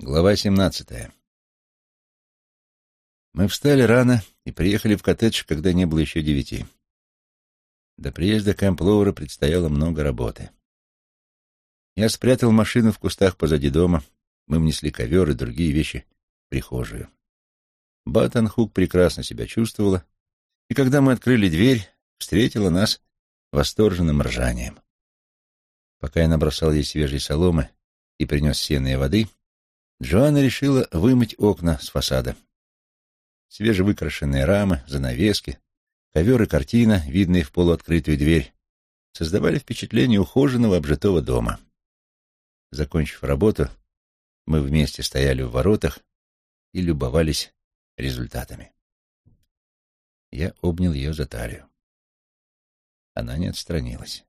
Глава семнадцатая. Мы встали рано и приехали в коттедж, когда не было еще девяти. До приезда Кэмп предстояло много работы. Я спрятал машину в кустах позади дома, мы внесли ковер и другие вещи в прихожую. Баттон Хук прекрасно себя чувствовала, и когда мы открыли дверь, встретила нас восторженным ржанием. Пока я набросал ей свежей соломы и принес сено и воды — Джоанна решила вымыть окна с фасада. Свежевыкрашенные рамы, занавески, ковер и картина, видные в полуоткрытую дверь, создавали впечатление ухоженного обжитого дома. Закончив работу, мы вместе стояли в воротах и любовались результатами. Я обнял ее за талию. Она не отстранилась.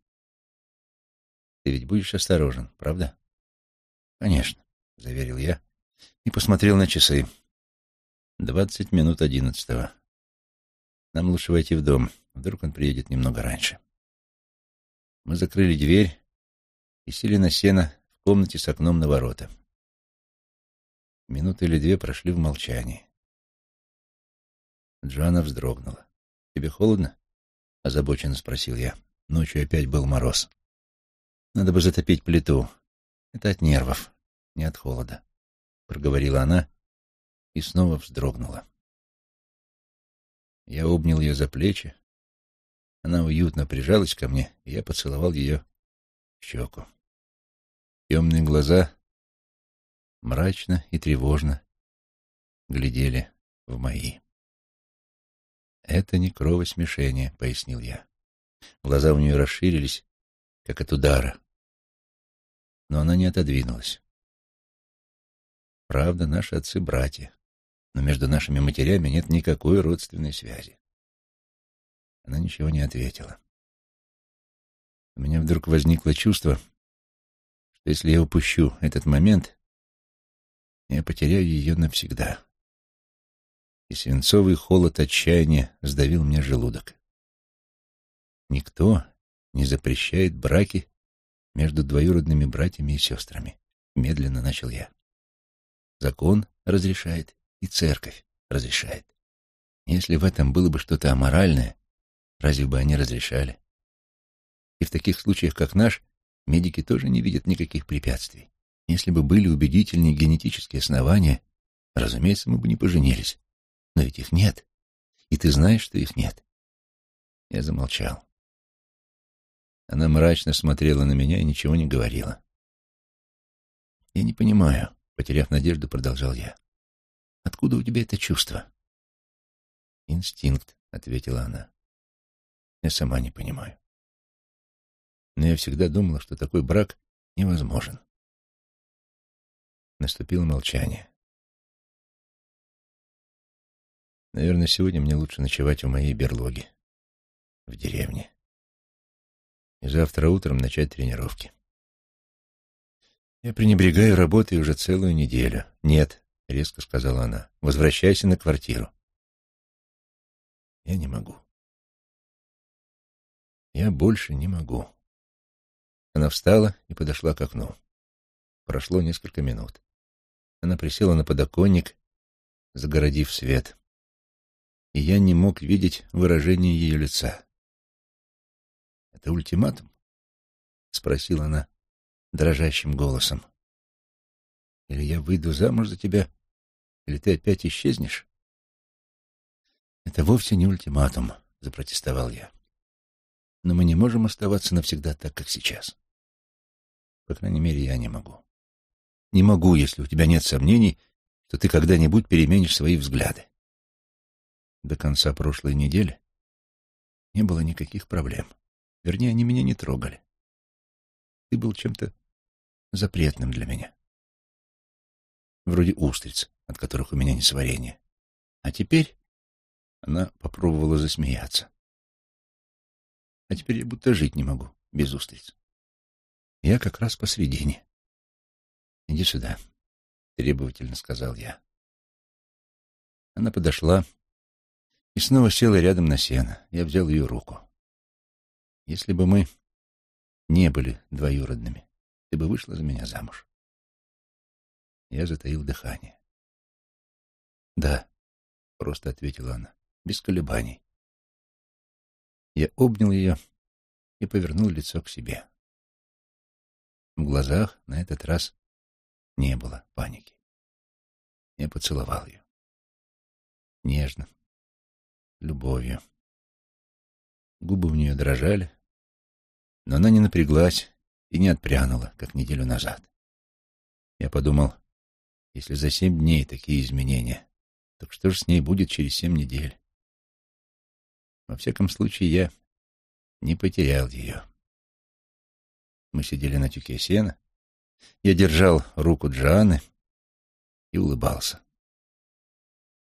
«Ты ведь будешь осторожен, правда?» «Конечно. — заверил я и посмотрел на часы. Двадцать минут одиннадцатого. Нам лучше войти в дом. Вдруг он приедет немного раньше. Мы закрыли дверь и сели на сено в комнате с окном на ворота. Минуты или две прошли в молчании. Джоанна вздрогнула. «Тебе холодно?» — озабоченно спросил я. Ночью опять был мороз. «Надо бы затопить плиту. Это от нервов не от холода, — проговорила она и снова вздрогнула. Я обнял ее за плечи. Она уютно прижалась ко мне, и я поцеловал ее в щеку. Темные глаза мрачно и тревожно глядели в мои. «Это не кровосмешение», — пояснил я. Глаза у нее расширились, как от удара. Но она не отодвинулась. Правда, наши отцы-братья, но между нашими матерями нет никакой родственной связи. Она ничего не ответила. У меня вдруг возникло чувство, что если я упущу этот момент, я потеряю ее навсегда. И свинцовый холод отчаяния сдавил мне желудок. Никто не запрещает браки между двоюродными братьями и сестрами, медленно начал я. Закон разрешает, и церковь разрешает. Если в этом было бы что-то аморальное, разве бы они разрешали? И в таких случаях, как наш, медики тоже не видят никаких препятствий. Если бы были убедительные генетические основания, разумеется, мы бы не поженились. Но ведь их нет. И ты знаешь, что их нет. Я замолчал. Она мрачно смотрела на меня и ничего не говорила. Я не понимаю, Потеряв надежду, продолжал я. «Откуда у тебя это чувство?» «Инстинкт», — ответила она. «Я сама не понимаю. Но я всегда думала, что такой брак невозможен». Наступило молчание. Наверное, сегодня мне лучше ночевать в моей берлоге, в деревне. И завтра утром начать тренировки. Я пренебрегаю работой уже целую неделю. Нет, резко сказала она. Возвращайся на квартиру. Я не могу. Я больше не могу. Она встала и подошла к окну. Прошло несколько минут. Она присела на подоконник, загородив свет. И я не мог видеть выражение ее лица. «Это ультиматум?» — спросила она дрожащим голосом. «Или я выйду замуж за тебя, или ты опять исчезнешь?» «Это вовсе не ультиматум», — запротестовал я. «Но мы не можем оставаться навсегда так, как сейчас. По крайней мере, я не могу. Не могу, если у тебя нет сомнений, что ты когда-нибудь переменишь свои взгляды. До конца прошлой недели не было никаких проблем. Вернее, они меня не трогали. Ты был чем-то запретным для меня. Вроде устриц, от которых у меня не сварение. А теперь она попробовала засмеяться. А теперь я будто жить не могу без устриц. Я как раз посредине. Иди сюда, требовательно сказал я. Она подошла и снова села рядом на сено. Я взял ее руку. Если бы мы не были двоюродными, ты бы вышла за меня замуж. Я затаил дыхание. «Да», — просто ответила она, без колебаний. Я обнял ее и повернул лицо к себе. В глазах на этот раз не было паники. Я поцеловал ее. Нежно, любовью. Губы у нее дрожали, но она не напряглась и не отпрянула, как неделю назад. Я подумал, если за семь дней такие изменения, так что же с ней будет через семь недель? Во всяком случае, я не потерял ее. Мы сидели на тюке сена. Я держал руку Джоанны и улыбался.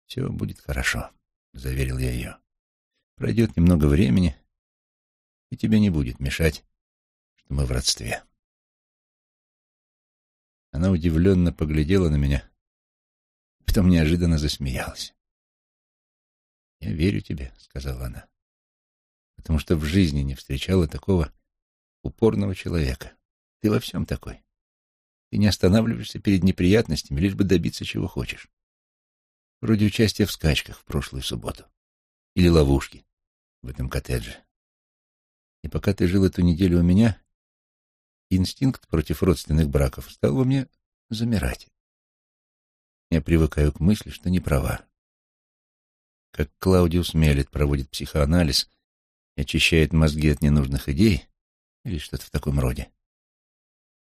«Все будет хорошо», — заверил я ее. «Пройдет немного времени, и тебе не будет мешать, что мы в родстве». Она удивленно поглядела на меня, потом неожиданно засмеялась. «Я верю тебе», — сказала она, — «потому что в жизни не встречала такого упорного человека. Ты во всем такой. Ты не останавливаешься перед неприятностями, лишь бы добиться, чего хочешь. Вроде участия в скачках в прошлую субботу. Или ловушки в этом коттедже. И пока ты жил эту неделю у меня, инстинкт против родственных браков стал во мне замирать. Я привыкаю к мысли, что не права. Как Клаудиус Меллет проводит психоанализ и очищает мозги от ненужных идей, или что-то в таком роде.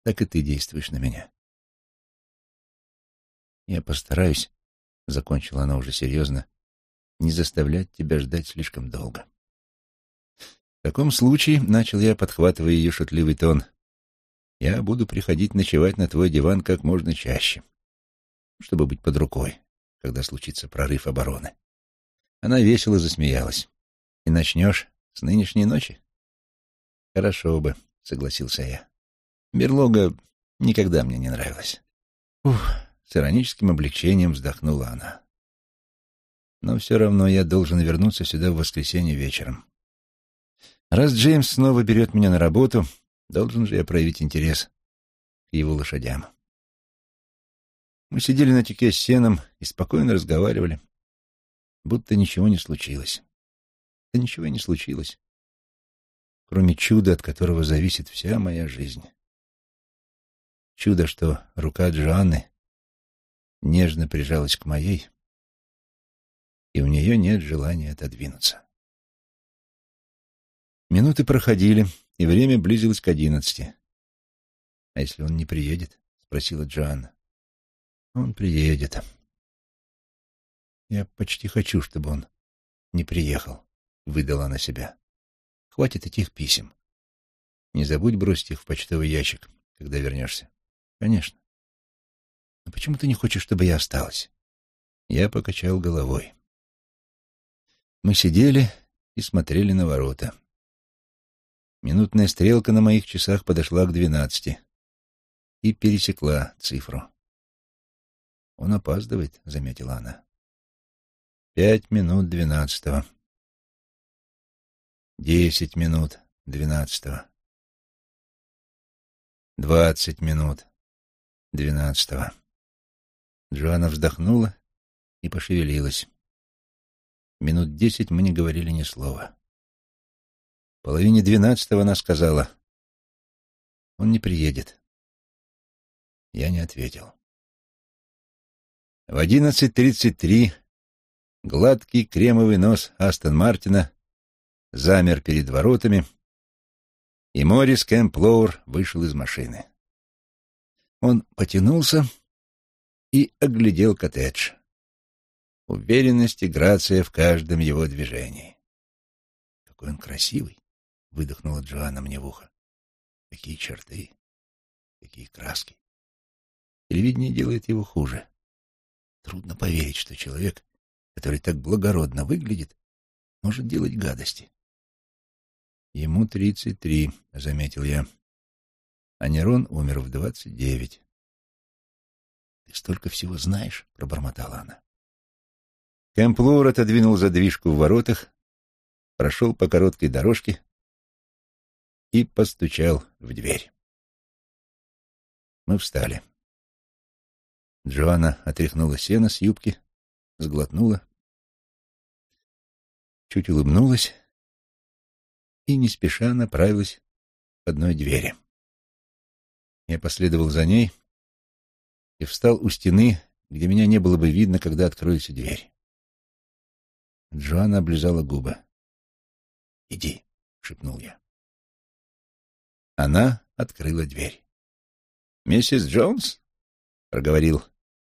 Так и ты действуешь на меня. Я постараюсь, — закончила она уже серьезно, — не заставлять тебя ждать слишком долго. В таком случае, — начал я, подхватывая ее шутливый тон, — я буду приходить ночевать на твой диван как можно чаще, чтобы быть под рукой, когда случится прорыв обороны. Она весело засмеялась. И начнешь с нынешней ночи? Хорошо бы, согласился я. Берлога никогда мне не нравилась. Ух, с ироническим облегчением вздохнула она. Но все равно я должен вернуться сюда в воскресенье вечером. Раз Джеймс снова берет меня на работу, должен же я проявить интерес к его лошадям. Мы сидели на тюке с сеном и спокойно разговаривали, будто ничего не случилось. Да ничего и не случилось кроме чуда, от которого зависит вся моя жизнь. Чудо, что рука Джоанны нежно прижалась к моей, и у нее нет желания отодвинуться. Минуты проходили, и время близилось к одиннадцати. — А если он не приедет? — спросила Джоанна. — Он приедет. Я почти хочу, чтобы он не приехал, — выдала она себя. Хватит этих писем. Не забудь бросить их в почтовый ящик, когда вернешься. Конечно. Но почему ты не хочешь, чтобы я осталась? Я покачал головой. Мы сидели и смотрели на ворота. Минутная стрелка на моих часах подошла к двенадцати и пересекла цифру. «Он опаздывает», — заметила она. «Пять минут двенадцатого». Десять минут двенадцатого. Двадцать минут двенадцатого. Джоанна вздохнула и пошевелилась. Минут десять мы не говорили ни слова. Половине двенадцатого она сказала, «Он не приедет». Я не ответил. В одиннадцать тридцать три гладкий кремовый нос Астон Мартина замер перед воротами, и Морис Кэмплоур вышел из машины. Он потянулся и оглядел коттедж. Уверенность и грация в каждом его движении. «Какой он красивый!» — выдохнула Джоанна мне в ухо. «Какие черты! Какие краски! Телевидение делает его хуже. Трудно поверить, что человек, который так благородно выглядит, может делать гадости. Ему тридцать три, — заметил я. А Нерон умер в двадцать девять. Ты столько всего знаешь, — пробормотала она. Кэмплур отодвинул задвижку в воротах, прошел по короткой дорожке и постучал в дверь. Мы встали. Джоанна отряхнула сено с юбки, сглотнула, чуть улыбнулась и не спеша направилась к одной двери. Я последовал за ней и встал у стены, где меня не было бы видно, когда откроется дверь. Джоанна облизала губы. «Иди», — шепнул я. Она открыла дверь. «Миссис Джонс?» — проговорил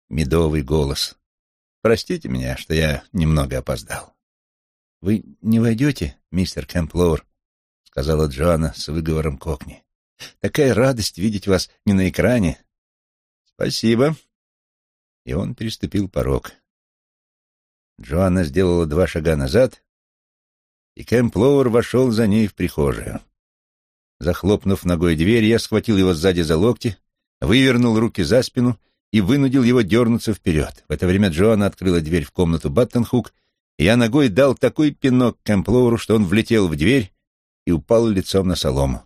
медовый голос. «Простите меня, что я немного опоздал». «Вы не войдете, мистер Кэмплоур?» — сказала Джоанна с выговором кокни. «Такая радость видеть вас не на экране». «Спасибо». И он переступил порог. Джоанна сделала два шага назад, и Кэмплоур вошел за ней в прихожую. Захлопнув ногой дверь, я схватил его сзади за локти, вывернул руки за спину и вынудил его дернуться вперед. В это время Джоанна открыла дверь в комнату Баттенхук, и я ногой дал такой пинок Кэмплоуру, что он влетел в дверь и упал лицом на солому.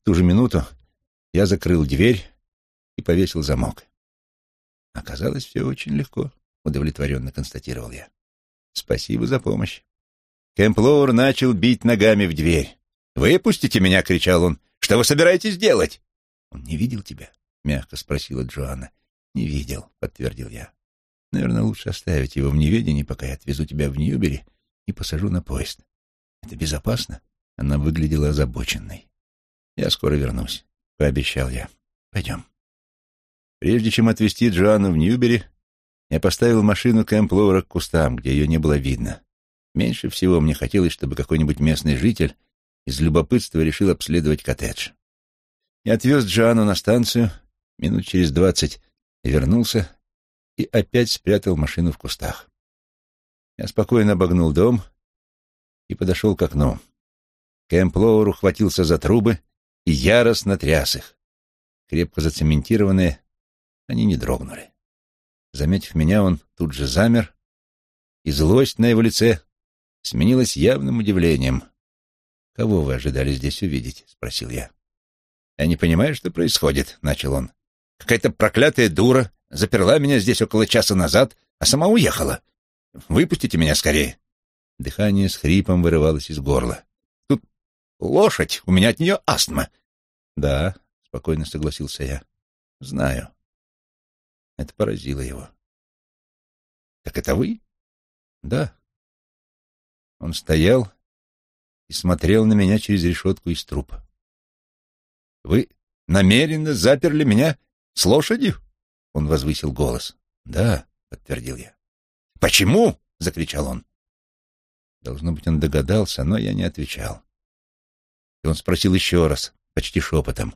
В ту же минуту я закрыл дверь и повесил замок. Оказалось, все очень легко, — удовлетворенно констатировал я. Спасибо за помощь. Кэмплоур начал бить ногами в дверь. «Выпустите меня!» — кричал он. «Что вы собираетесь делать?» «Он не видел тебя?» — мягко спросила Джоанна. «Не видел», — подтвердил я. «Наверное, лучше оставить его в неведении, пока я отвезу тебя в Ньюбери и посажу на поезд. Это безопасно?» Она выглядела озабоченной. «Я скоро вернусь», — пообещал я. «Пойдем». Прежде чем отвезти Джоанну в Ньюбери, я поставил машину Кэмп к кустам, где ее не было видно. Меньше всего мне хотелось, чтобы какой-нибудь местный житель из любопытства решил обследовать коттедж. Я отвез Джоанну на станцию, минут через двадцать вернулся и опять спрятал машину в кустах. Я спокойно обогнул дом и подошел к окну. Кэмп Лоуэр ухватился за трубы и яростно тряс их. Крепко зацементированные, они не дрогнули. Заметив меня, он тут же замер, и злость на его лице сменилась явным удивлением. «Кого вы ожидали здесь увидеть?» — спросил я. «Я не понимаю, что происходит», — начал он. «Какая-то проклятая дура заперла меня здесь около часа назад, а сама уехала. Выпустите меня скорее». Дыхание с хрипом вырывалось из горла. «Тут лошадь, у меня от нее астма». «Да», — спокойно согласился я. «Знаю». Это поразило его. «Так это вы?» «Да». Он стоял и смотрел на меня через решетку из трупа. «Вы намеренно заперли меня с лошадью?» Он возвысил голос. «Да», — подтвердил я. «Почему?» — закричал он. Должно быть, он догадался, но я не отвечал. И он спросил еще раз, почти шепотом.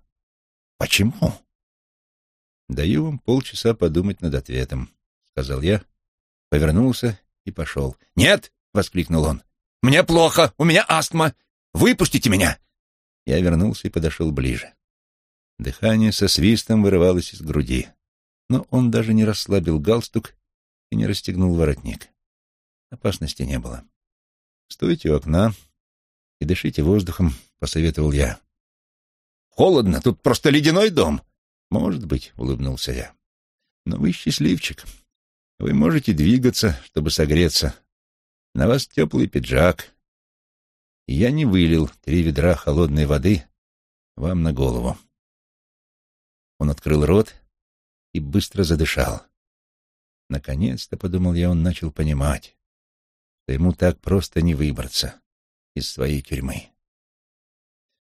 «Почему?» «Даю вам полчаса подумать над ответом», — сказал я, повернулся и пошел. «Нет!» — воскликнул он. «Мне плохо! У меня астма! Выпустите меня!» Я вернулся и подошел ближе. Дыхание со свистом вырывалось из груди, но он даже не расслабил галстук и не расстегнул воротник. Опасности не было. «Стойте у окна и дышите воздухом», — посоветовал я. «Холодно, тут просто ледяной дом», «Может быть», — улыбнулся я. «Но вы счастливчик. Вы можете двигаться, чтобы согреться. На вас теплый пиджак. Я не вылил три ведра холодной воды вам на голову». Он открыл рот и быстро задышал. Наконец-то, — подумал я, — он начал понимать, что ему так просто не выбраться из своей тюрьмы.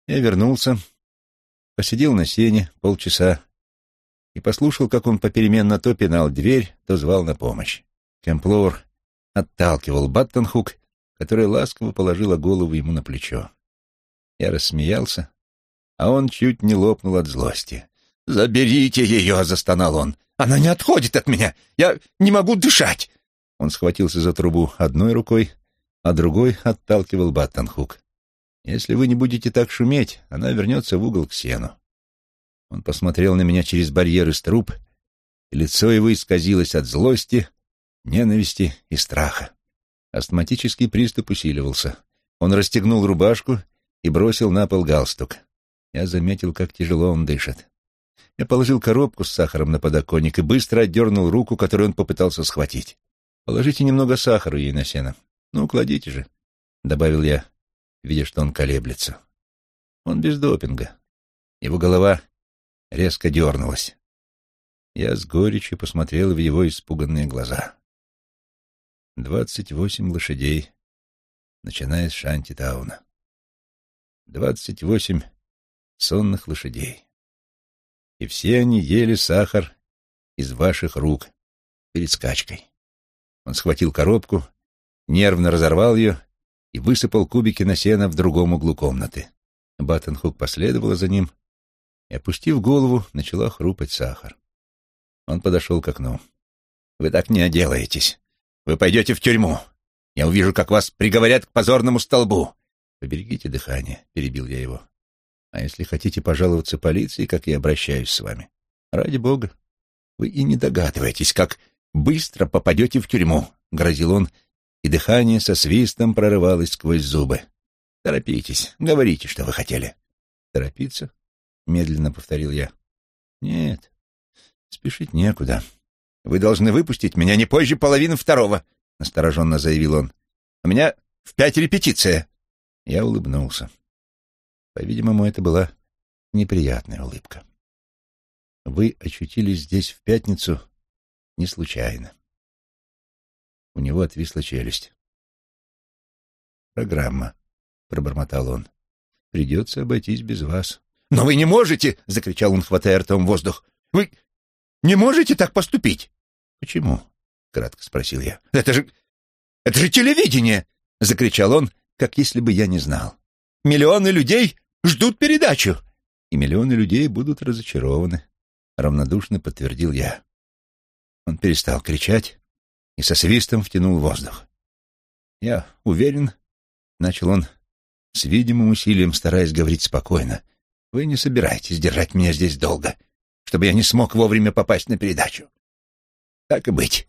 Я вернулся, посидел на сене полчаса, и послушал, как он попеременно то пинал дверь, то звал на помощь. Кемплор отталкивал Баттенхук, которая ласково положила голову ему на плечо. Я рассмеялся, а он чуть не лопнул от злости. «Заберите ее!» — застонал он. «Она не отходит от меня! Я не могу дышать!» Он схватился за трубу одной рукой, а другой отталкивал Баттенхук. «Если вы не будете так шуметь, она вернется в угол к сену. Он посмотрел на меня через барьер из труб, и лицо его исказилось от злости, ненависти и страха. Астматический приступ усиливался. Он расстегнул рубашку и бросил на пол галстук. Я заметил, как тяжело он дышит. Я положил коробку с сахаром на подоконник и быстро отдернул руку, которую он попытался схватить. «Положите немного сахара ей на сено. Ну, кладите же», — добавил я, видя, что он колеблется. Он без допинга. Его голова резко дернулась. Я с горечью посмотрел в его испуганные глаза. Двадцать восемь лошадей, начиная с Шантитауна. Двадцать восемь сонных лошадей. И все они ели сахар из ваших рук перед скачкой. Он схватил коробку, нервно разорвал ее и высыпал кубики на сено в другом углу комнаты. Баттенхук последовала за ним и, опустив голову, начала хрупать сахар. Он подошел к окну. «Вы так не оделаетесь. Вы пойдете в тюрьму. Я увижу, как вас приговорят к позорному столбу». «Поберегите дыхание», — перебил я его. «А если хотите пожаловаться полиции, как я обращаюсь с вами? Ради бога, вы и не догадываетесь, как быстро попадете в тюрьму», — грозил он, и дыхание со свистом прорывалось сквозь зубы. «Торопитесь, говорите, что вы хотели». «Торопиться?» — медленно повторил я. «Нет, спешить некуда. Вы должны выпустить меня не позже половины второго», — настороженно заявил он. «У меня в пять репетиция». Я улыбнулся. По-видимому, это была неприятная улыбка. Вы очутились здесь в пятницу не случайно. У него отвисла челюсть. «Программа», — пробормотал он. «Придется обойтись без вас». «Но вы не можете!» — закричал он, хватая ртом воздух. «Вы не можете так поступить!» «Почему?» — кратко спросил я. «Это же... это же телевидение!» — закричал он, как если бы я не знал. «Миллионы людей ждут передачу!» «И миллионы людей будут разочарованы», — равнодушно подтвердил я. Он перестал кричать и со свистом втянул воздух. «Я уверен», — начал он с видимым усилием, стараясь говорить спокойно, — вы не собираетесь держать меня здесь долго, чтобы я не смог вовремя попасть на передачу. Так и быть.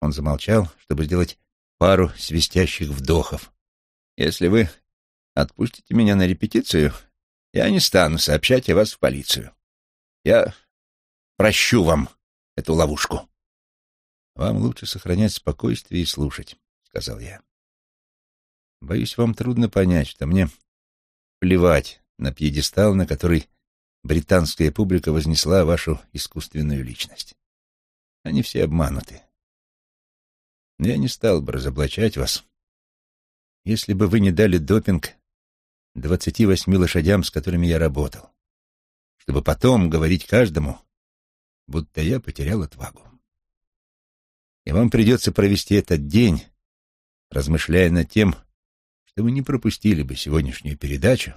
Он замолчал, чтобы сделать пару свистящих вдохов. Если вы отпустите меня на репетицию, я не стану сообщать о вас в полицию. Я прощу вам эту ловушку. Вам лучше сохранять спокойствие и слушать, сказал я. Боюсь, вам трудно понять, что мне плевать на пьедестал, на который британская публика вознесла вашу искусственную личность. Они все обмануты. Но я не стал бы разоблачать вас, если бы вы не дали допинг двадцати восьми лошадям, с которыми я работал, чтобы потом говорить каждому, будто я потерял отвагу. И вам придется провести этот день, размышляя над тем, что вы не пропустили бы сегодняшнюю передачу,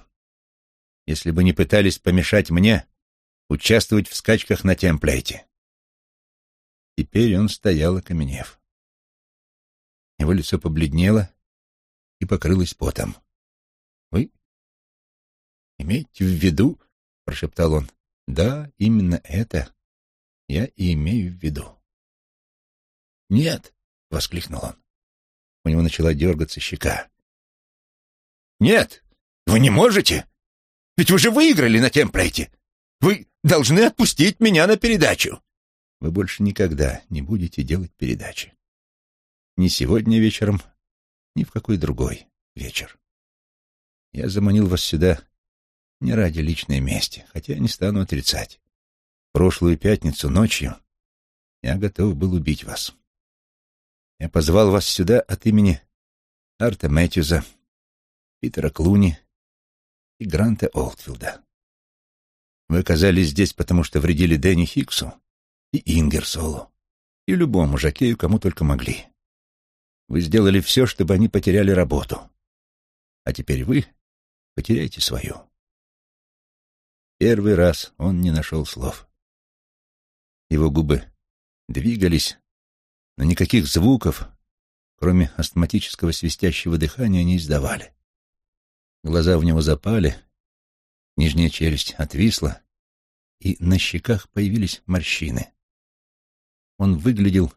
если бы не пытались помешать мне участвовать в скачках на темплейте. Теперь он стоял, окаменев. Его лицо побледнело и покрылось потом. «Вы имеете в виду?» — прошептал он. «Да, именно это я и имею в виду». «Нет!» — воскликнул он. У него начала дергаться щека. «Нет! Вы не можете! Ведь вы же выиграли на темплейте. Вы должны отпустить меня на передачу. Вы больше никогда не будете делать передачи. Ни сегодня вечером, ни в какой другой вечер. Я заманил вас сюда не ради личной мести, хотя не стану отрицать. Прошлую пятницу ночью я готов был убить вас. Я позвал вас сюда от имени Арта Мэтьюза, Питера Клуни и Гранта Олдфилда. Вы оказались здесь, потому что вредили Дэнни Хиксу и Ингерсолу, и любому жакею, кому только могли. Вы сделали все, чтобы они потеряли работу. А теперь вы потеряете свою. Первый раз он не нашел слов. Его губы двигались, но никаких звуков, кроме астматического свистящего дыхания, не издавали. Глаза в него запали, нижняя челюсть отвисла, и на щеках появились морщины. Он выглядел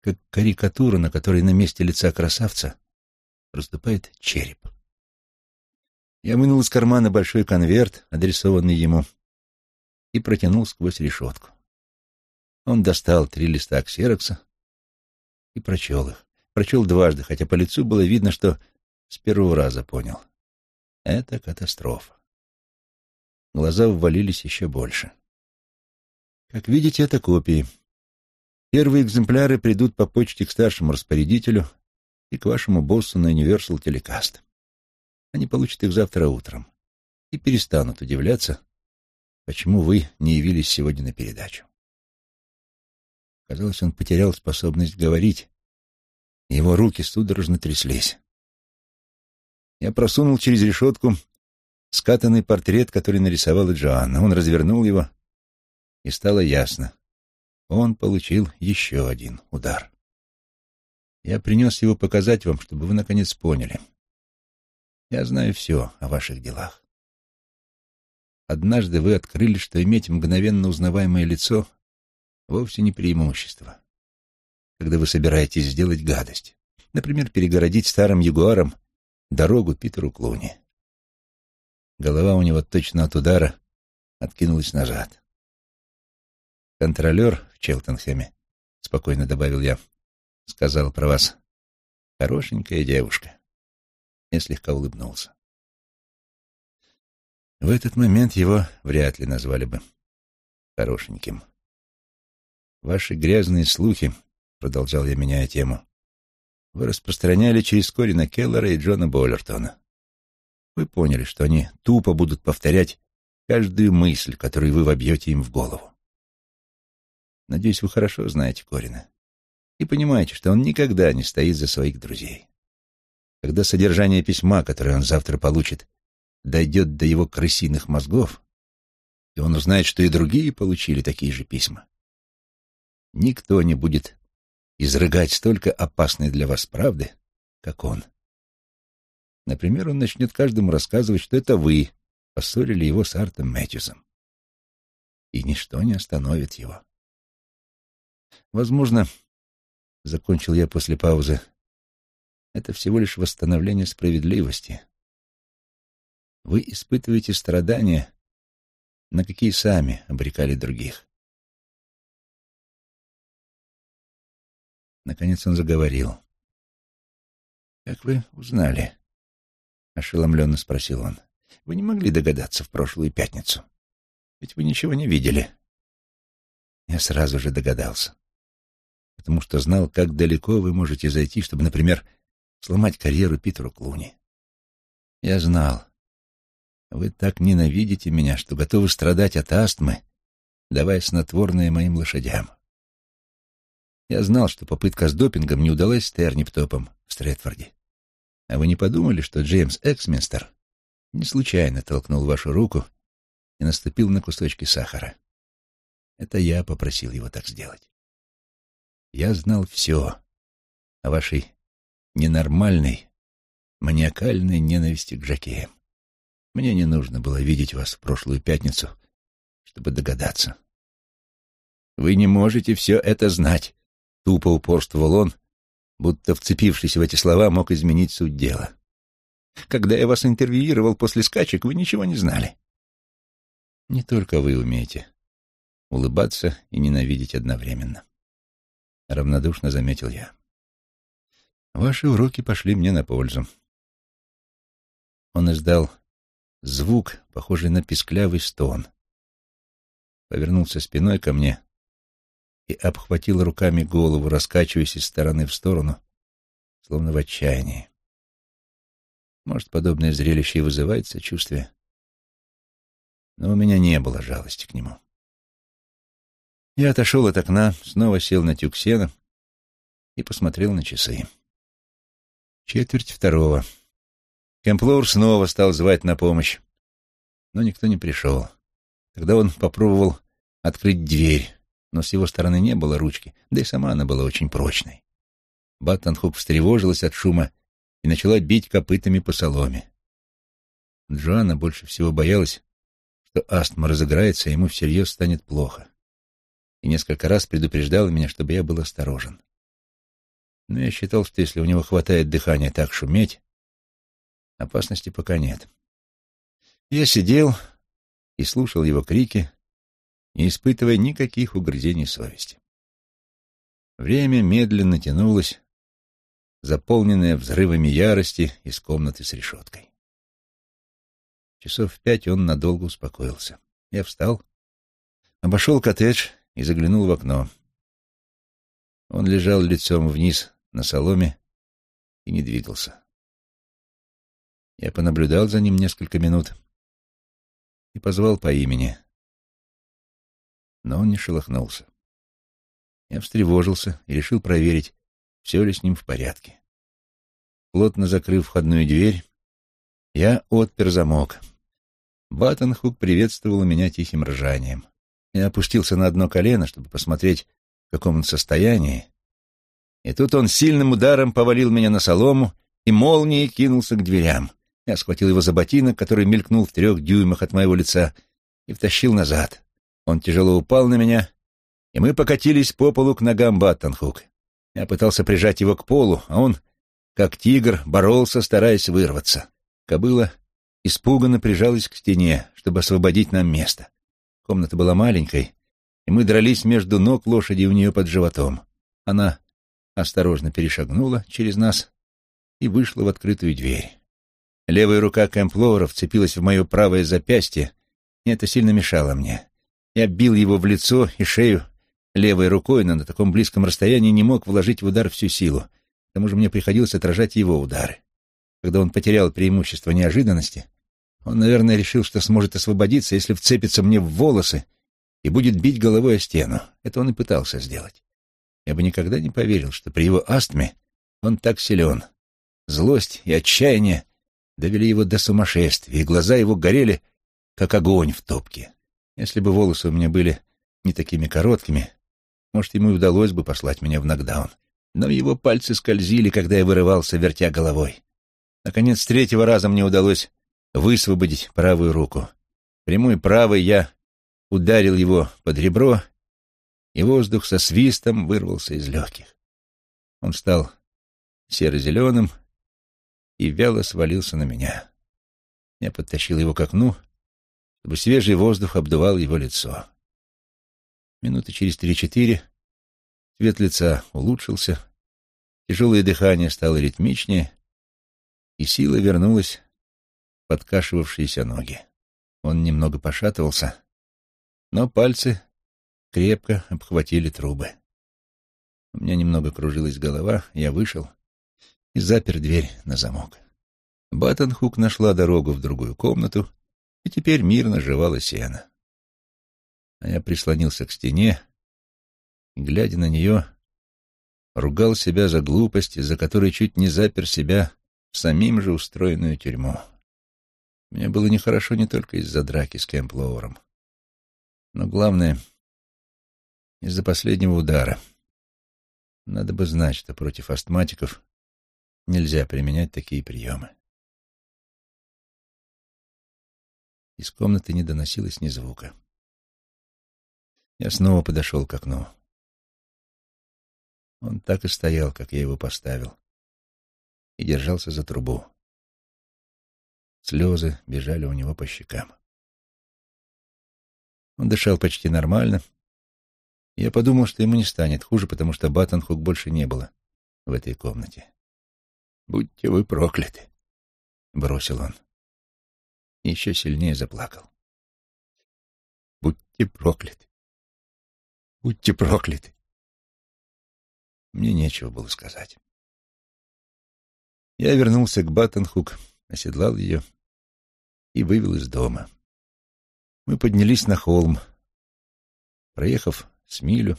как карикатура, на которой на месте лица красавца проступает череп. Я вынул из кармана большой конверт, адресованный ему, и протянул сквозь решетку. Он достал три листа ксерокса и прочел их. Прочел дважды, хотя по лицу было видно, что с первого раза понял. Это катастрофа. Глаза ввалились еще больше. Как видите, это копии. Первые экземпляры придут по почте к старшему распорядителю и к вашему боссу на Universal Telecast. Они получат их завтра утром и перестанут удивляться, почему вы не явились сегодня на передачу. Казалось, он потерял способность говорить. Его руки судорожно тряслись. Я просунул через решетку скатанный портрет, который нарисовала Джоанна. Он развернул его, и стало ясно. Он получил еще один удар. Я принес его показать вам, чтобы вы наконец поняли. Я знаю все о ваших делах. Однажды вы открыли, что иметь мгновенно узнаваемое лицо вовсе не преимущество. Когда вы собираетесь сделать гадость, например, перегородить старым ягуаром дорогу Питеру Клуни. Голова у него точно от удара откинулась назад. Контролер в Челтенхэме, спокойно добавил я, сказал про вас. Хорошенькая девушка. Я слегка улыбнулся. В этот момент его вряд ли назвали бы хорошеньким. Ваши грязные слухи, продолжал я, меняя тему, вы распространяли через Корина Келлера и Джона Боллертона. Вы поняли, что они тупо будут повторять каждую мысль, которую вы вобьете им в голову. Надеюсь, вы хорошо знаете Корина и понимаете, что он никогда не стоит за своих друзей. Когда содержание письма, которое он завтра получит, дойдет до его крысиных мозгов, и он узнает, что и другие получили такие же письма, никто не будет изрыгать столько опасной для вас правды, как он. Например, он начнет каждому рассказывать, что это вы поссорили его с Артом Мэтьюсом. И ничто не остановит его. Возможно, — закончил я после паузы, — это всего лишь восстановление справедливости, вы испытываете страдания, на какие сами обрекали других. Наконец он заговорил. «Как вы узнали?» — ошеломленно спросил он. «Вы не могли догадаться в прошлую пятницу? Ведь вы ничего не видели». Я сразу же догадался, потому что знал, как далеко вы можете зайти, чтобы, например, сломать карьеру Питеру Клуни. Я знал, вы так ненавидите меня, что готовы страдать от астмы, давая снотворное моим лошадям. Я знал, что попытка с допингом не удалась Терниптопом в Стрэдфорде. А вы не подумали, что Джеймс Эксминстер не случайно толкнул вашу руку и наступил на кусочки сахара? Это я попросил его так сделать. Я знал все о вашей ненормальной, маниакальной ненависти к Жакеям. Мне не нужно было видеть вас в прошлую пятницу, чтобы догадаться. Вы не можете все это знать, тупо упорствовал он, будто вцепившись в эти слова мог изменить суть дела. Когда я вас интервьюировал после скачек, вы ничего не знали. Не только вы умеете улыбаться и ненавидеть одновременно. Равнодушно заметил я. Ваши уроки пошли мне на пользу. Он издал звук, похожий на писклявый стон. Повернулся спиной ко мне и обхватил руками голову, раскачиваясь из стороны в сторону, словно в отчаянии. Может, подобное зрелище и вызывает сочувствие, но у меня не было жалости к нему. Я отошел от окна, снова сел на тюк сена и посмотрел на часы. Четверть второго. Кемплоур снова стал звать на помощь, но никто не пришел. Тогда он попробовал открыть дверь, но с его стороны не было ручки, да и сама она была очень прочной. Баттенхук встревожилась от шума и начала бить копытами по соломе. Джоанна больше всего боялась, что астма разыграется, и ему всерьез станет плохо. И несколько раз предупреждала меня, чтобы я был осторожен. Но я считал, что если у него хватает дыхания так шуметь, Опасности пока нет. Я сидел и слушал его крики, не испытывая никаких угрызений совести. Время медленно тянулось, заполненное взрывами ярости из комнаты с решеткой. Часов в пять он надолго успокоился. Я встал, обошел коттедж и заглянул в окно. Он лежал лицом вниз на соломе и не двигался. Я понаблюдал за ним несколько минут и позвал по имени, но он не шелохнулся. Я встревожился и решил проверить, все ли с ним в порядке. Плотно закрыв входную дверь, я отпер замок. Баттенхук приветствовал меня тихим ржанием. Я опустился на одно колено, чтобы посмотреть, в каком он состоянии. И тут он сильным ударом повалил меня на солому и молнией кинулся к дверям. Я схватил его за ботинок, который мелькнул в трех дюймах от моего лица, и втащил назад. Он тяжело упал на меня, и мы покатились по полу к ногам Баттенхук. Я пытался прижать его к полу, а он, как тигр, боролся, стараясь вырваться. Кобыла испуганно прижалась к стене, чтобы освободить нам место. Комната была маленькой, и мы дрались между ног лошади у нее под животом. Она осторожно перешагнула через нас и вышла в открытую дверь. Левая рука Кэмплоура вцепилась в мое правое запястье, и это сильно мешало мне. Я бил его в лицо и шею левой рукой, но на таком близком расстоянии не мог вложить в удар всю силу. К тому же мне приходилось отражать его удары. Когда он потерял преимущество неожиданности, он, наверное, решил, что сможет освободиться, если вцепится мне в волосы и будет бить головой о стену. Это он и пытался сделать. Я бы никогда не поверил, что при его астме он так силен. Злость и отчаяние довели его до сумасшествия, и глаза его горели, как огонь в топке. Если бы волосы у меня были не такими короткими, может, ему и удалось бы послать меня в нокдаун. Но его пальцы скользили, когда я вырывался, вертя головой. Наконец, третьего раза мне удалось высвободить правую руку. Прямой правой я ударил его под ребро, и воздух со свистом вырвался из легких. Он стал серо-зеленым и вяло свалился на меня. Я подтащил его к окну, чтобы свежий воздух обдувал его лицо. Минуты через три-четыре цвет лица улучшился, тяжелое дыхание стало ритмичнее, и сила вернулась подкашивавшиеся ноги. Он немного пошатывался, но пальцы крепко обхватили трубы. У меня немного кружилась голова, я вышел и запер дверь на замок. Баттенхук нашла дорогу в другую комнату и теперь мирно жевала сено а я прислонился к стене и, глядя на нее, ругал себя за глупость, из-за которой чуть не запер себя в самим же устроенную тюрьму. Мне было нехорошо не только из-за драки с Кэмплоуром, но главное — из-за последнего удара. Надо бы знать, что против астматиков нельзя применять такие приемы. Из комнаты не доносилось ни звука. Я снова подошел к окну. Он так и стоял, как я его поставил, и держался за трубу. Слезы бежали у него по щекам. Он дышал почти нормально. Я подумал, что ему не станет хуже, потому что Баттенхук больше не было в этой комнате. «Будьте вы прокляты!» — бросил он. Еще сильнее заплакал. «Будьте прокляты! Будьте прокляты. Мне нечего было сказать. Я вернулся к Баттенхук, оседлал ее и вывел из дома. Мы поднялись на холм. Проехав с милю,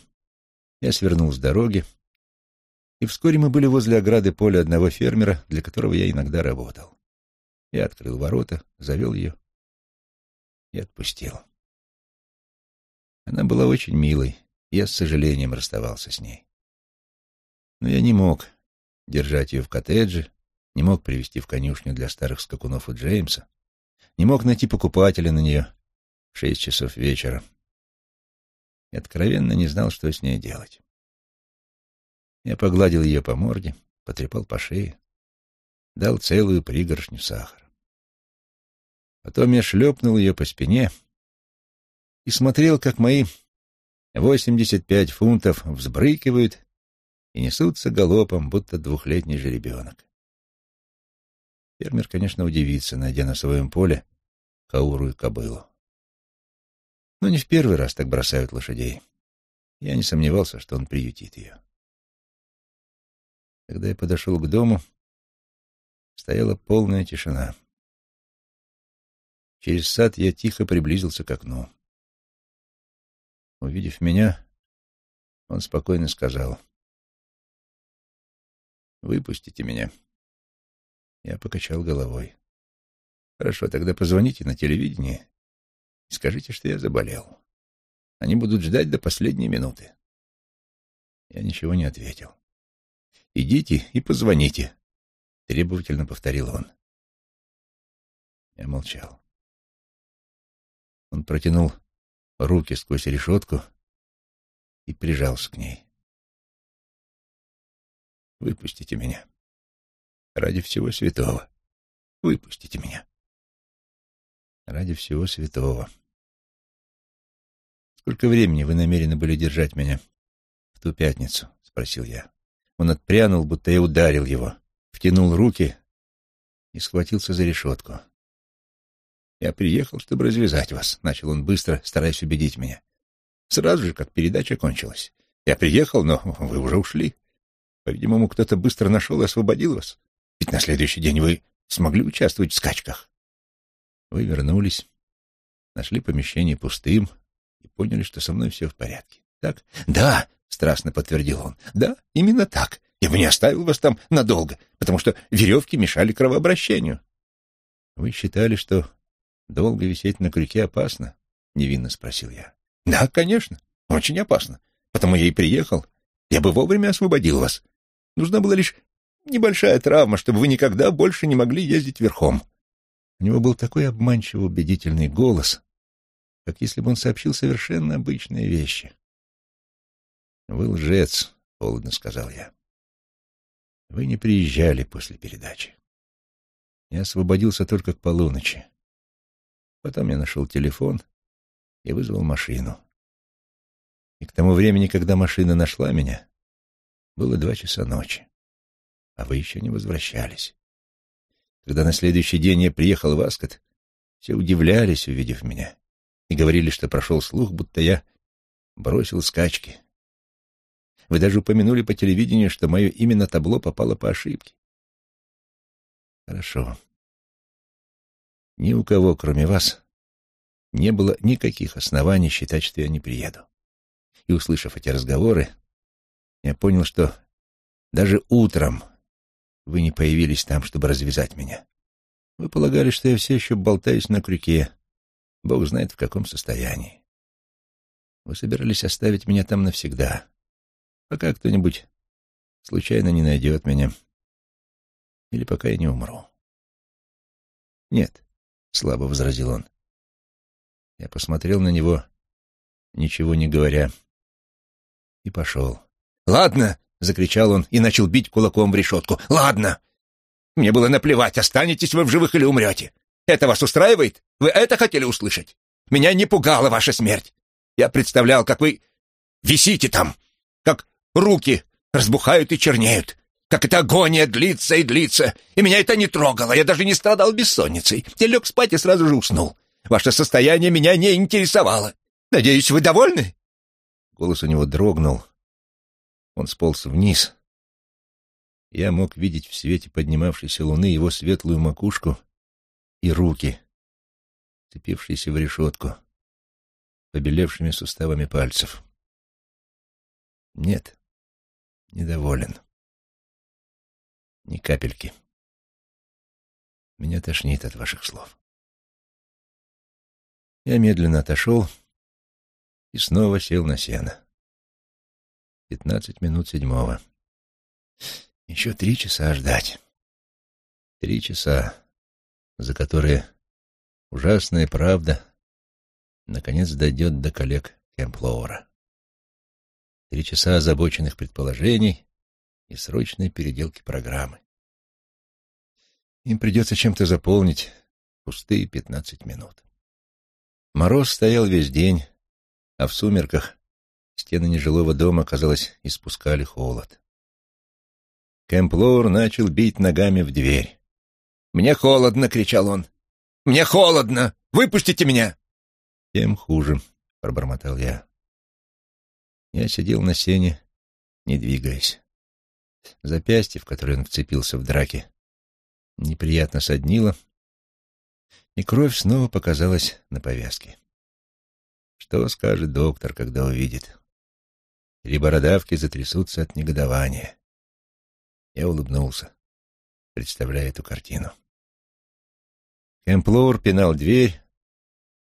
я свернул с дороги, и вскоре мы были возле ограды поля одного фермера, для которого я иногда работал. Я открыл ворота, завел ее и отпустил. Она была очень милой, я с сожалением расставался с ней. Но я не мог держать ее в коттедже, не мог привести в конюшню для старых скакунов у Джеймса, не мог найти покупателя на нее в шесть часов вечера. И откровенно не знал, что с ней делать. Я погладил ее по морде, потрепал по шее, дал целую пригоршню сахара. Потом я шлепнул ее по спине и смотрел, как мои восемьдесят пять фунтов взбрыкивают и несутся галопом, будто двухлетний жеребенок. Фермер, конечно, удивится, найдя на своем поле кауру и кобылу. Но не в первый раз так бросают лошадей. Я не сомневался, что он приютит ее. Когда я подошел к дому, стояла полная тишина. Через сад я тихо приблизился к окну. Увидев меня, он спокойно сказал, «Выпустите меня». Я покачал головой. «Хорошо, тогда позвоните на телевидение и скажите, что я заболел. Они будут ждать до последней минуты». Я ничего не ответил. «Идите и позвоните», — требовательно повторил он. Я молчал. Он протянул руки сквозь решетку и прижался к ней. «Выпустите меня. Ради всего святого. Выпустите меня. Ради всего святого. Сколько времени вы намерены были держать меня в ту пятницу?» — спросил я. Он отпрянул, будто я ударил его, втянул руки и схватился за решетку. «Я приехал, чтобы развязать вас», — начал он быстро, стараясь убедить меня. «Сразу же, как передача кончилась. Я приехал, но вы уже ушли. По-видимому, кто-то быстро нашел и освободил вас. Ведь на следующий день вы смогли участвовать в скачках». Вы вернулись, нашли помещение пустым и поняли, что со мной все в порядке. Так? «Да», — страстно подтвердил он. «Да, именно так. Я бы не оставил вас там надолго, потому что веревки мешали кровообращению». «Вы считали, что «Долго висеть на крюке опасно?» — невинно спросил я. «Да, конечно, очень опасно. Потому я и приехал. Я бы вовремя освободил вас. Нужна была лишь небольшая травма, чтобы вы никогда больше не могли ездить верхом». У него был такой обманчиво убедительный голос, как если бы он сообщил совершенно обычные вещи. «Вы лжец», — холодно сказал я. «Вы не приезжали после передачи. Я освободился только к полуночи. Потом я нашел телефон и вызвал машину. И к тому времени, когда машина нашла меня, было два часа ночи, а вы еще не возвращались. Когда на следующий день я приехал в Аскот, все удивлялись, увидев меня, и говорили, что прошел слух, будто я бросил скачки. Вы даже упомянули по телевидению, что мое имя на табло попало по ошибке. Хорошо. Ни у кого, кроме вас, не было никаких оснований считать, что я не приеду. И, услышав эти разговоры, я понял, что даже утром вы не появились там, чтобы развязать меня. Вы полагали, что я все еще болтаюсь на крюке, Бог знает в каком состоянии. Вы собирались оставить меня там навсегда, пока кто-нибудь случайно не найдет меня или пока я не умру. Нет, слабо возразил он. Я посмотрел на него, ничего не говоря, и пошел. «Ладно!» — закричал он и начал бить кулаком в решетку. «Ладно! Мне было наплевать, останетесь вы в живых или умрете. Это вас устраивает? Вы это хотели услышать? Меня не пугала ваша смерть. Я представлял, как вы висите там, как руки разбухают и чернеют, как эта агония длится и длится, и меня это не трогало, я даже не страдал бессонницей. Я лег спать и сразу же уснул. Ваше состояние меня не интересовало. Надеюсь, вы довольны?» Голос у него дрогнул. Он сполз вниз. Я мог видеть в свете поднимавшейся луны его светлую макушку и руки, цепившиеся в решетку, побелевшими суставами пальцев. Нет, недоволен. Ни капельки. Меня тошнит от ваших слов. Я медленно отошел и снова сел на сено. Пятнадцать минут седьмого. Еще три часа ждать. Три часа, за которые ужасная правда наконец дойдет до коллег Кемплоура. Три часа озабоченных предположений и срочной переделки программы. Им придется чем-то заполнить пустые пятнадцать минут. Мороз стоял весь день, а в сумерках стены нежилого дома, казалось, испускали холод. Кэмплоур начал бить ногами в дверь. «Мне холодно!» — кричал он. «Мне холодно! Выпустите меня!» «Тем хуже», — пробормотал я. Я сидел на сене, не двигаясь. Запястье, в которое он вцепился в драке, неприятно соднило, и кровь снова показалась на повязке. Что скажет доктор, когда увидит? Или бородавки затрясутся от негодования. Я улыбнулся, представляя эту картину. Кэмплоур пинал дверь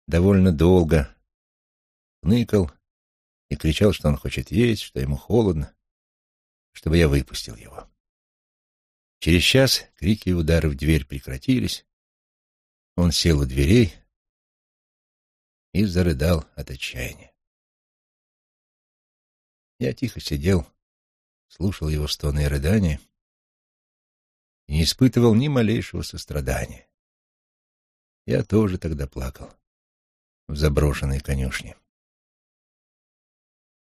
довольно долго, ныкал и кричал, что он хочет есть, что ему холодно, чтобы я выпустил его. Через час крики и удары в дверь прекратились. Он сел у дверей и зарыдал от отчаяния. Я тихо сидел, слушал его стоны и рыдания и не испытывал ни малейшего сострадания. Я тоже тогда плакал в заброшенной конюшне.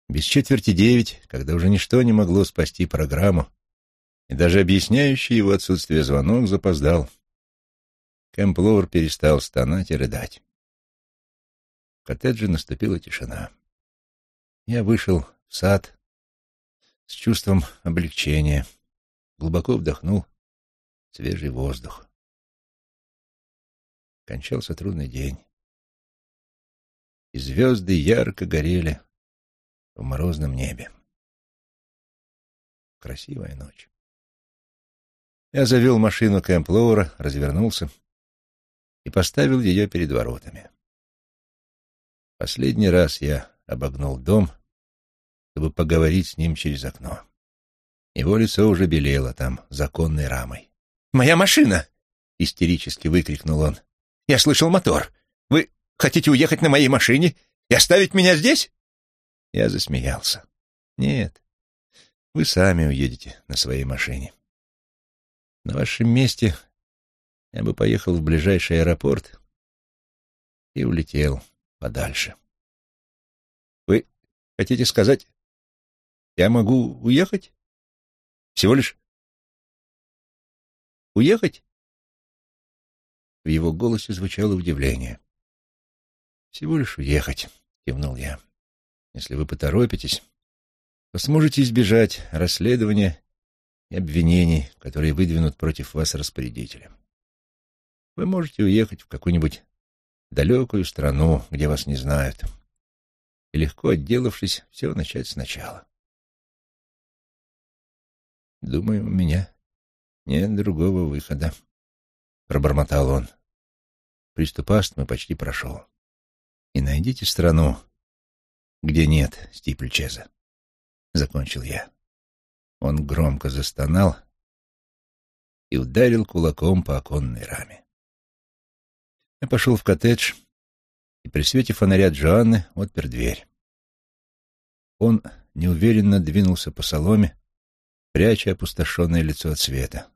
Без четверти девять, когда уже ничто не могло спасти программу, и даже объясняющий его отсутствие звонок запоздал, Кэмп перестал стонать и рыдать. В коттедже наступила тишина. Я вышел в сад с чувством облегчения, глубоко вдохнул свежий воздух. Кончался трудный день. И звезды ярко горели в морозном небе. Красивая ночь. Я завел машину Кэмп Лоура, развернулся и поставил ее перед воротами. Последний раз я обогнул дом, чтобы поговорить с ним через окно. Его лицо уже белело там, законной рамой. «Моя машина!» — истерически выкрикнул он. «Я слышал мотор. Вы хотите уехать на моей машине и оставить меня здесь?» Я засмеялся. «Нет, вы сами уедете на своей машине. На вашем месте я бы поехал в ближайший аэропорт и улетел подальше. Вы хотите сказать, я могу уехать? Всего лишь уехать? В его голосе звучало удивление. «Всего лишь уехать», — кивнул я. «Если вы поторопитесь, то сможете избежать расследования и обвинений, которые выдвинут против вас распорядители. Вы можете уехать в какую-нибудь далекую страну, где вас не знают, и легко отделавшись, все начать сначала. Думаю, у меня нет другого выхода, — пробормотал он. Приступ астмы почти прошел. И найдите страну, где нет стипльчеза. Закончил я. Он громко застонал и ударил кулаком по оконной раме. Я пошел в коттедж и при свете фонаря Джоанны отпер дверь. Он неуверенно двинулся по соломе, пряча опустошенное лицо от света.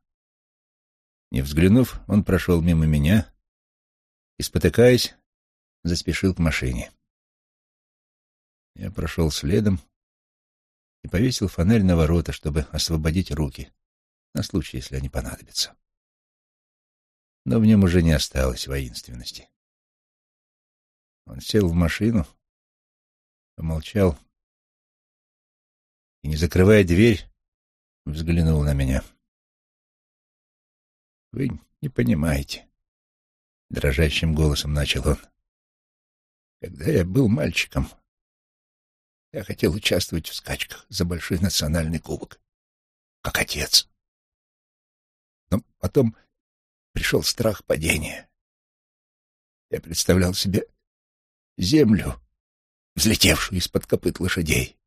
Не взглянув, он прошел мимо меня и, спотыкаясь, заспешил к машине. Я прошел следом и повесил фонарь на ворота, чтобы освободить руки, на случай, если они понадобятся. Но в нем уже не осталось воинственности. Он сел в машину, помолчал и, не закрывая дверь, взглянул на меня. «Вы не понимаете», — дрожащим голосом начал он. «Когда я был мальчиком, я хотел участвовать в скачках за большой национальный кубок, как отец. Но потом пришел страх падения. Я представлял себе землю, взлетевшую из-под копыт лошадей.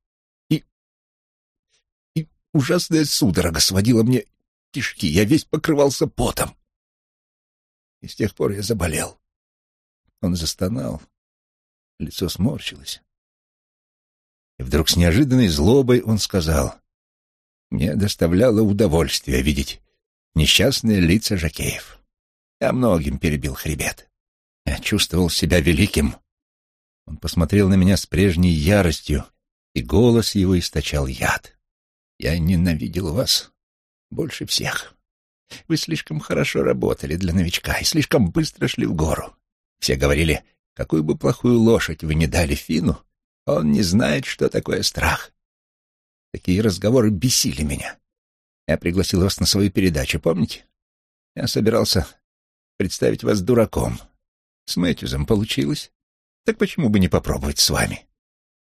Ужасная судорога сводила мне кишки. Я весь покрывался потом. И с тех пор я заболел. Он застонал. Лицо сморщилось. И вдруг с неожиданной злобой он сказал, «Мне доставляло удовольствие видеть несчастные лица жакеев. Я многим перебил хребет. Я чувствовал себя великим, Он посмотрел на меня с прежней яростью, и голос его источал яд. «Я ненавидел вас больше всех. Вы слишком хорошо работали для новичка и слишком быстро шли в гору. Все говорили, какую бы плохую лошадь вы не дали Фину, он не знает, что такое страх. Такие разговоры бесили меня. Я пригласил вас на свою передачу, помните? Я собирался представить вас дураком. С Мэтьюзом получилось. Так почему бы не попробовать с вами?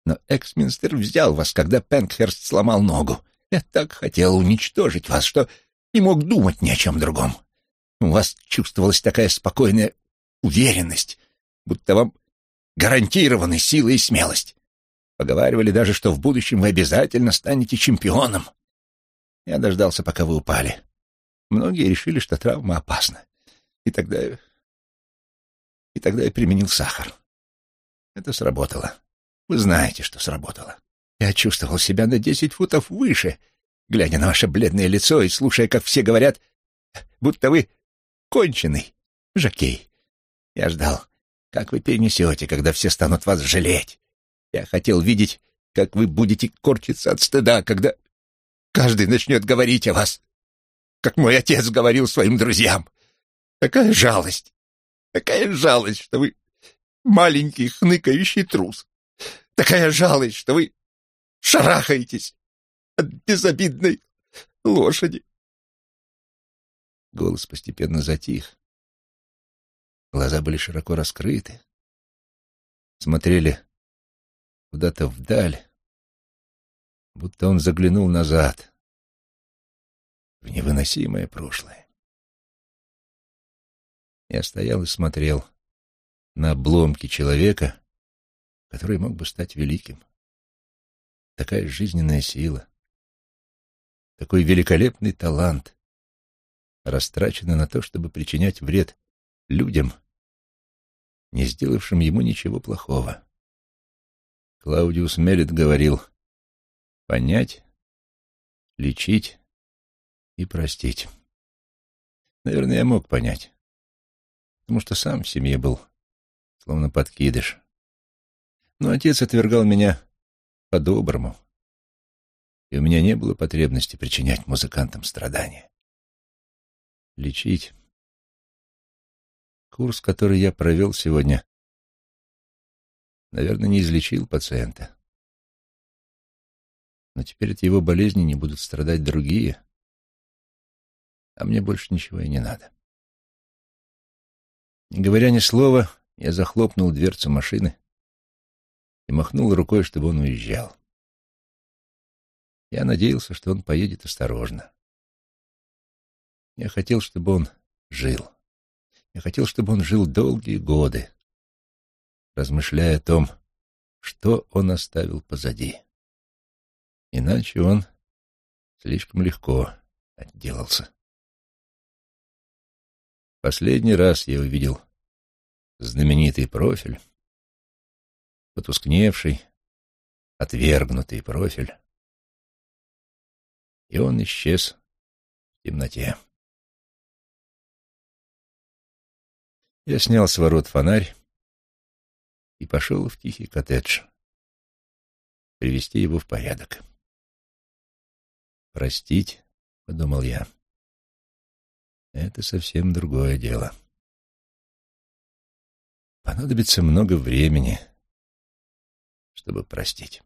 Но Эксминстер взял вас, когда Пенкхерст сломал ногу. Я так хотел уничтожить вас, что не мог думать ни о чем другом. У вас чувствовалась такая спокойная уверенность, будто вам гарантированы сила и смелость. Поговаривали даже, что в будущем вы обязательно станете чемпионом. Я дождался, пока вы упали. Многие решили, что травма опасна. И тогда... И тогда я применил сахар. Это сработало. Вы знаете, что сработало. Я чувствовал себя на десять футов выше, глядя на ваше бледное лицо и слушая, как все говорят, будто вы конченый, жакей. Я ждал, как вы перенесете, когда все станут вас жалеть. Я хотел видеть, как вы будете корчиться от стыда, когда каждый начнет говорить о вас, как мой отец говорил своим друзьям. Такая жалость, такая жалость, что вы маленький хныкающий трус. Такая жалость, что вы шарахаетесь от безобидной лошади. Голос постепенно затих. Глаза были широко раскрыты, смотрели куда-то вдаль, будто он заглянул назад, в невыносимое прошлое. Я стоял и смотрел на обломки человека, который мог бы стать великим. Такая жизненная сила, такой великолепный талант, растраченный на то, чтобы причинять вред людям, не сделавшим ему ничего плохого. Клаудиус Мелит говорил «понять, лечить и простить». Наверное, я мог понять, потому что сам в семье был словно подкидыш. Но отец отвергал меня по-доброму, и у меня не было потребности причинять музыкантам страдания. Лечить. Курс, который я провел сегодня, наверное, не излечил пациента. Но теперь от его болезни не будут страдать другие, а мне больше ничего и не надо. Не говоря ни слова, я захлопнул дверцу машины и махнул рукой, чтобы он уезжал. Я надеялся, что он поедет осторожно. Я хотел, чтобы он жил. Я хотел, чтобы он жил долгие годы, размышляя о том, что он оставил позади. Иначе он слишком легко отделался. Последний раз я увидел знаменитый профиль, потускневший, отвергнутый профиль, и он исчез в темноте. Я снял с ворот фонарь и пошел в тихий коттедж, привести его в порядок. «Простить», — подумал я, — «это совсем другое дело». Понадобится много времени, чтобы простить.